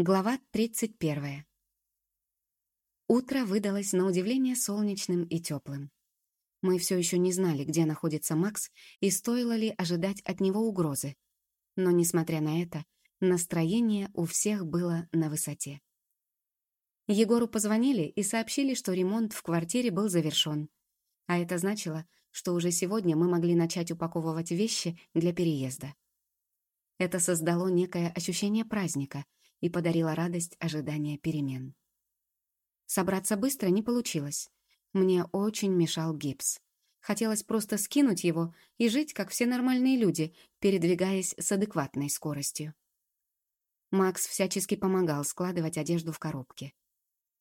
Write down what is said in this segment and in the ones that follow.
Глава 31. Утро выдалось на удивление солнечным и теплым. Мы все еще не знали, где находится Макс и стоило ли ожидать от него угрозы. Но, несмотря на это, настроение у всех было на высоте. Егору позвонили и сообщили, что ремонт в квартире был завершен. А это значило, что уже сегодня мы могли начать упаковывать вещи для переезда. Это создало некое ощущение праздника — и подарила радость ожидания перемен. Собраться быстро не получилось. Мне очень мешал гипс. Хотелось просто скинуть его и жить, как все нормальные люди, передвигаясь с адекватной скоростью. Макс всячески помогал складывать одежду в коробки.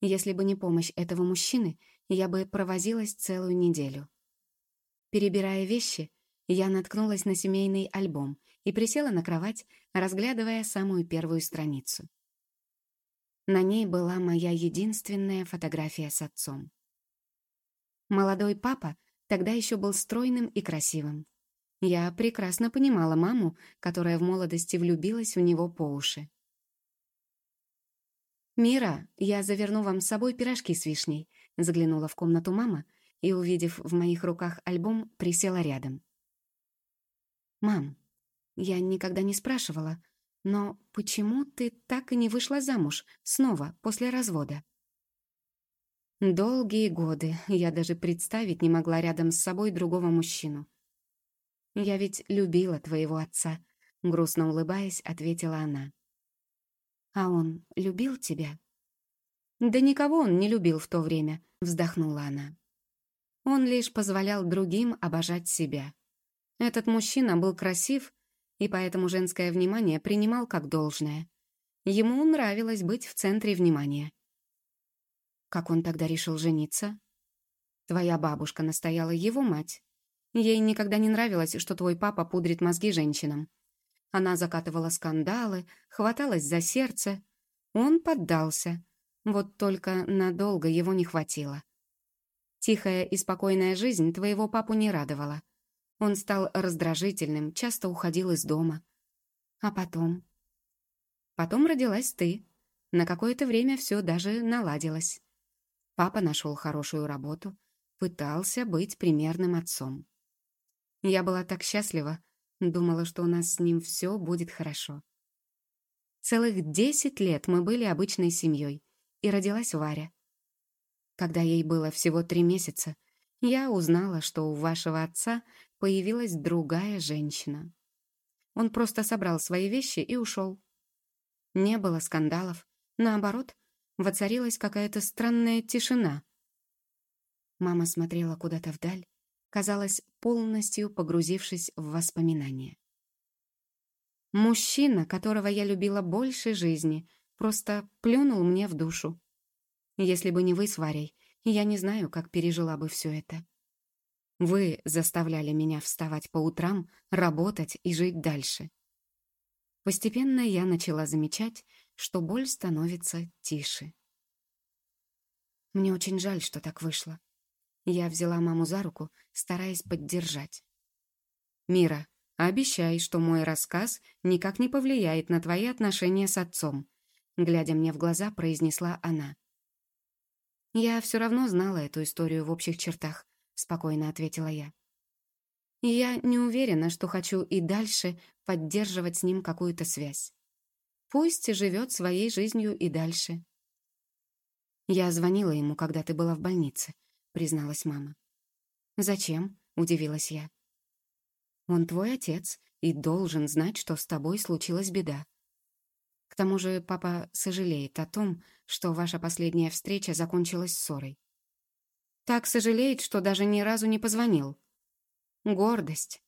Если бы не помощь этого мужчины, я бы провозилась целую неделю. Перебирая вещи, я наткнулась на семейный альбом и присела на кровать, разглядывая самую первую страницу. На ней была моя единственная фотография с отцом. Молодой папа тогда еще был стройным и красивым. Я прекрасно понимала маму, которая в молодости влюбилась в него по уши. «Мира, я заверну вам с собой пирожки с вишней», заглянула в комнату мама и, увидев в моих руках альбом, присела рядом. «Мам, я никогда не спрашивала, но почему ты так и не вышла замуж снова после развода? Долгие годы я даже представить не могла рядом с собой другого мужчину. Я ведь любила твоего отца, грустно улыбаясь, ответила она. А он любил тебя? Да никого он не любил в то время, вздохнула она. Он лишь позволял другим обожать себя. Этот мужчина был красив и поэтому женское внимание принимал как должное. Ему нравилось быть в центре внимания. Как он тогда решил жениться? Твоя бабушка настояла его мать. Ей никогда не нравилось, что твой папа пудрит мозги женщинам. Она закатывала скандалы, хваталась за сердце. Он поддался. Вот только надолго его не хватило. Тихая и спокойная жизнь твоего папу не радовала. Он стал раздражительным, часто уходил из дома. А потом? Потом родилась ты. На какое-то время все даже наладилось. Папа нашел хорошую работу, пытался быть примерным отцом. Я была так счастлива, думала, что у нас с ним все будет хорошо. Целых десять лет мы были обычной семьей, и родилась Варя. Когда ей было всего три месяца, я узнала, что у вашего отца появилась другая женщина. Он просто собрал свои вещи и ушел. Не было скандалов. Наоборот, воцарилась какая-то странная тишина. Мама смотрела куда-то вдаль, казалось, полностью погрузившись в воспоминания. Мужчина, которого я любила больше жизни, просто плюнул мне в душу. Если бы не вы с Варей, я не знаю, как пережила бы все это. Вы заставляли меня вставать по утрам, работать и жить дальше. Постепенно я начала замечать, что боль становится тише. Мне очень жаль, что так вышло. Я взяла маму за руку, стараясь поддержать. «Мира, обещай, что мой рассказ никак не повлияет на твои отношения с отцом», глядя мне в глаза, произнесла она. Я все равно знала эту историю в общих чертах, спокойно ответила я. я не уверена, что хочу и дальше поддерживать с ним какую-то связь. Пусть живет своей жизнью и дальше. Я звонила ему, когда ты была в больнице, призналась мама. Зачем? удивилась я. Он твой отец и должен знать, что с тобой случилась беда. К тому же папа сожалеет о том, что ваша последняя встреча закончилась ссорой. Так сожалеет, что даже ни разу не позвонил. Гордость.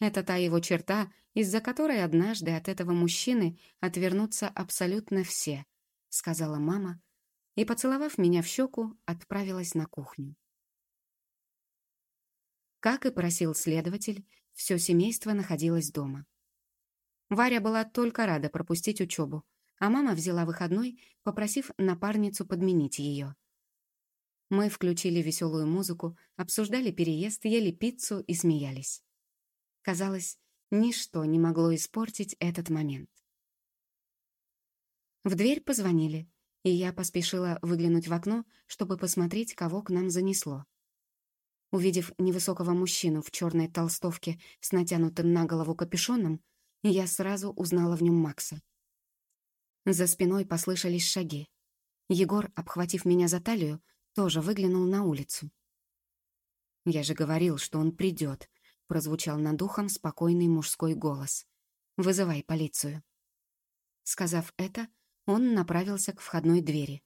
Это та его черта, из-за которой однажды от этого мужчины отвернутся абсолютно все, сказала мама и, поцеловав меня в щеку, отправилась на кухню. Как и просил следователь, все семейство находилось дома. Варя была только рада пропустить учебу, а мама взяла выходной, попросив напарницу подменить ее. Мы включили веселую музыку, обсуждали переезд, ели пиццу и смеялись. Казалось, ничто не могло испортить этот момент. В дверь позвонили, и я поспешила выглянуть в окно, чтобы посмотреть, кого к нам занесло. Увидев невысокого мужчину в черной толстовке с натянутым на голову капюшоном, я сразу узнала в нем Макса. За спиной послышались шаги. Егор, обхватив меня за талию, тоже выглянул на улицу. «Я же говорил, что он придет», — прозвучал над ухом спокойный мужской голос. «Вызывай полицию». Сказав это, он направился к входной двери.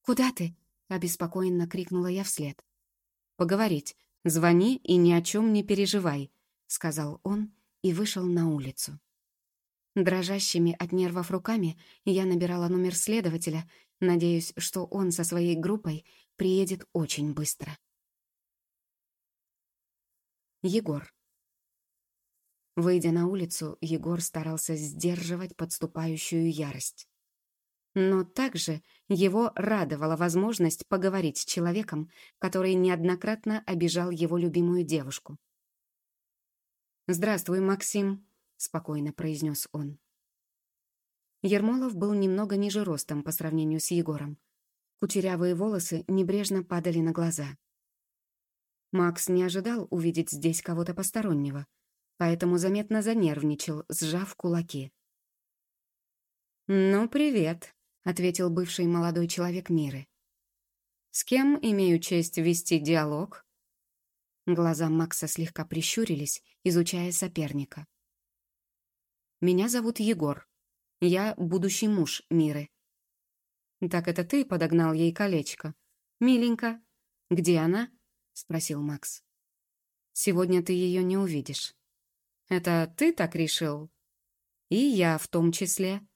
«Куда ты?» — обеспокоенно крикнула я вслед. «Поговорить. Звони и ни о чем не переживай», — сказал он и вышел на улицу. Дрожащими от нервов руками я набирала номер следователя, надеясь, что он со своей группой приедет очень быстро. Егор. Выйдя на улицу, Егор старался сдерживать подступающую ярость. Но также его радовала возможность поговорить с человеком, который неоднократно обижал его любимую девушку. «Здравствуй, Максим», — спокойно произнес он. Ермолов был немного ниже ростом по сравнению с Егором. Кучерявые волосы небрежно падали на глаза. Макс не ожидал увидеть здесь кого-то постороннего, поэтому заметно занервничал, сжав кулаки. «Ну, привет», — ответил бывший молодой человек Миры. «С кем имею честь вести диалог?» Глаза Макса слегка прищурились, изучая соперника. «Меня зовут Егор. Я будущий муж Миры». «Так это ты подогнал ей колечко? Миленько. Где она?» — спросил Макс. «Сегодня ты ее не увидишь». «Это ты так решил?» «И я в том числе.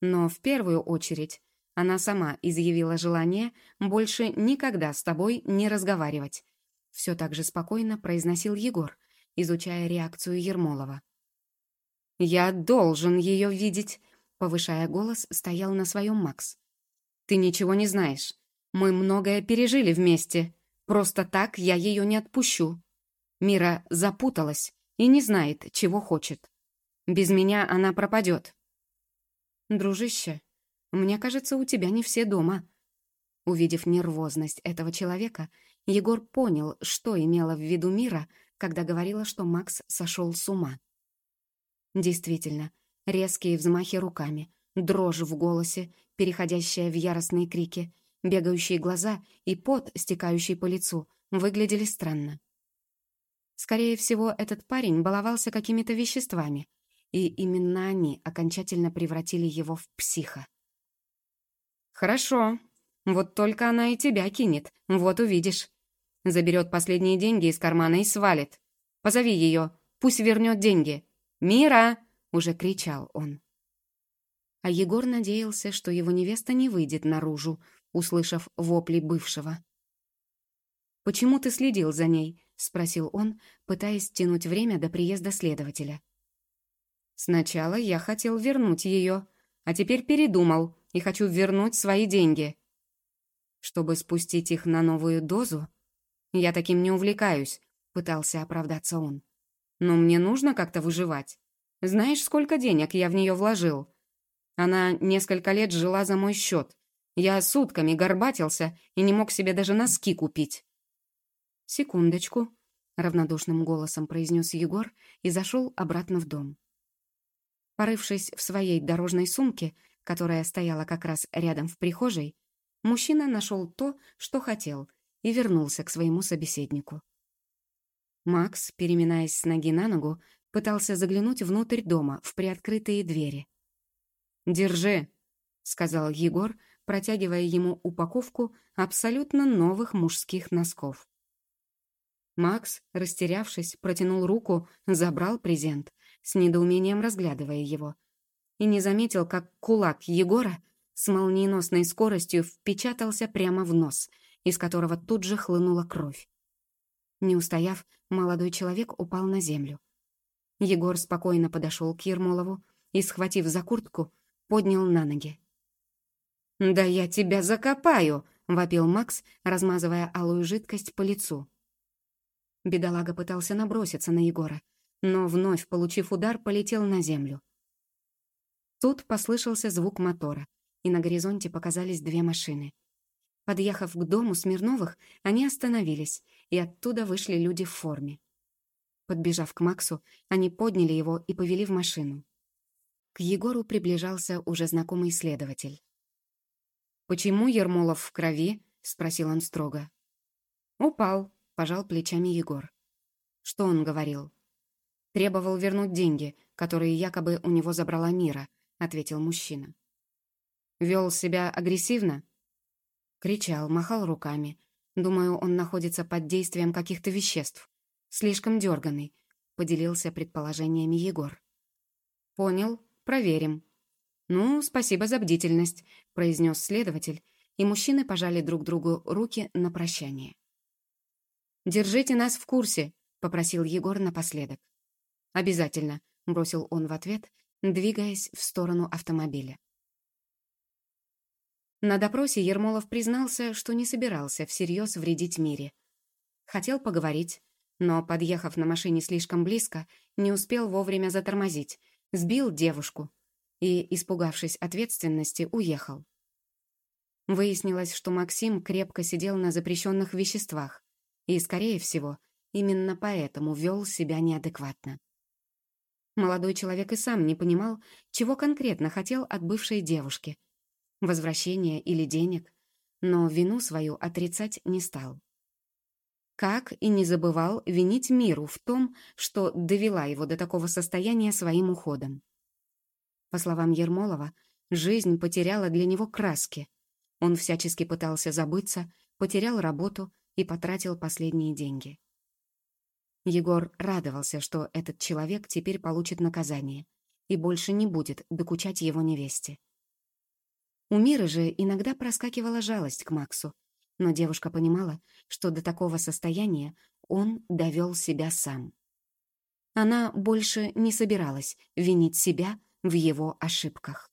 Но в первую очередь она сама изъявила желание больше никогда с тобой не разговаривать все так же спокойно произносил Егор, изучая реакцию Ермолова. «Я должен ее видеть», — повышая голос, стоял на своем Макс. «Ты ничего не знаешь. Мы многое пережили вместе. Просто так я ее не отпущу. Мира запуталась и не знает, чего хочет. Без меня она пропадет». «Дружище, мне кажется, у тебя не все дома». Увидев нервозность этого человека, Егор понял, что имела в виду Мира, когда говорила, что Макс сошел с ума. Действительно, резкие взмахи руками, дрожь в голосе, переходящая в яростные крики, бегающие глаза и пот, стекающий по лицу, выглядели странно. Скорее всего, этот парень баловался какими-то веществами, и именно они окончательно превратили его в психа. «Хорошо. Вот только она и тебя кинет, вот увидишь», Заберет последние деньги из кармана и свалит. Позови ее, пусть вернет деньги. «Мира!» — уже кричал он. А Егор надеялся, что его невеста не выйдет наружу, услышав вопли бывшего. «Почему ты следил за ней?» — спросил он, пытаясь тянуть время до приезда следователя. «Сначала я хотел вернуть ее, а теперь передумал и хочу вернуть свои деньги. Чтобы спустить их на новую дозу, «Я таким не увлекаюсь», — пытался оправдаться он. «Но мне нужно как-то выживать. Знаешь, сколько денег я в нее вложил? Она несколько лет жила за мой счет. Я сутками горбатился и не мог себе даже носки купить». «Секундочку», — равнодушным голосом произнес Егор и зашел обратно в дом. Порывшись в своей дорожной сумке, которая стояла как раз рядом в прихожей, мужчина нашел то, что хотел — и вернулся к своему собеседнику. Макс, переминаясь с ноги на ногу, пытался заглянуть внутрь дома, в приоткрытые двери. «Держи», — сказал Егор, протягивая ему упаковку абсолютно новых мужских носков. Макс, растерявшись, протянул руку, забрал презент, с недоумением разглядывая его, и не заметил, как кулак Егора с молниеносной скоростью впечатался прямо в нос — из которого тут же хлынула кровь. Не устояв, молодой человек упал на землю. Егор спокойно подошел к Ермолову и, схватив за куртку, поднял на ноги. «Да я тебя закопаю!» — вопил Макс, размазывая алую жидкость по лицу. Бедолага пытался наброситься на Егора, но, вновь получив удар, полетел на землю. Тут послышался звук мотора, и на горизонте показались две машины. Подъехав к дому Смирновых, они остановились, и оттуда вышли люди в форме. Подбежав к Максу, они подняли его и повели в машину. К Егору приближался уже знакомый следователь. «Почему Ермолов в крови?» — спросил он строго. «Упал», — пожал плечами Егор. «Что он говорил?» «Требовал вернуть деньги, которые якобы у него забрала Мира», — ответил мужчина. «Вел себя агрессивно?» Кричал, махал руками. Думаю, он находится под действием каких-то веществ. Слишком дерганный, поделился предположениями Егор. Понял, проверим. Ну, спасибо за бдительность, произнес следователь, и мужчины пожали друг другу руки на прощание. «Держите нас в курсе», — попросил Егор напоследок. «Обязательно», — бросил он в ответ, двигаясь в сторону автомобиля. На допросе Ермолов признался, что не собирался всерьез вредить Мире. Хотел поговорить, но, подъехав на машине слишком близко, не успел вовремя затормозить, сбил девушку и, испугавшись ответственности, уехал. Выяснилось, что Максим крепко сидел на запрещенных веществах и, скорее всего, именно поэтому вел себя неадекватно. Молодой человек и сам не понимал, чего конкретно хотел от бывшей девушки — возвращения или денег, но вину свою отрицать не стал. Как и не забывал винить миру в том, что довела его до такого состояния своим уходом. По словам Ермолова, жизнь потеряла для него краски. Он всячески пытался забыться, потерял работу и потратил последние деньги. Егор радовался, что этот человек теперь получит наказание и больше не будет докучать его невесте. У Миры же иногда проскакивала жалость к Максу, но девушка понимала, что до такого состояния он довел себя сам. Она больше не собиралась винить себя в его ошибках.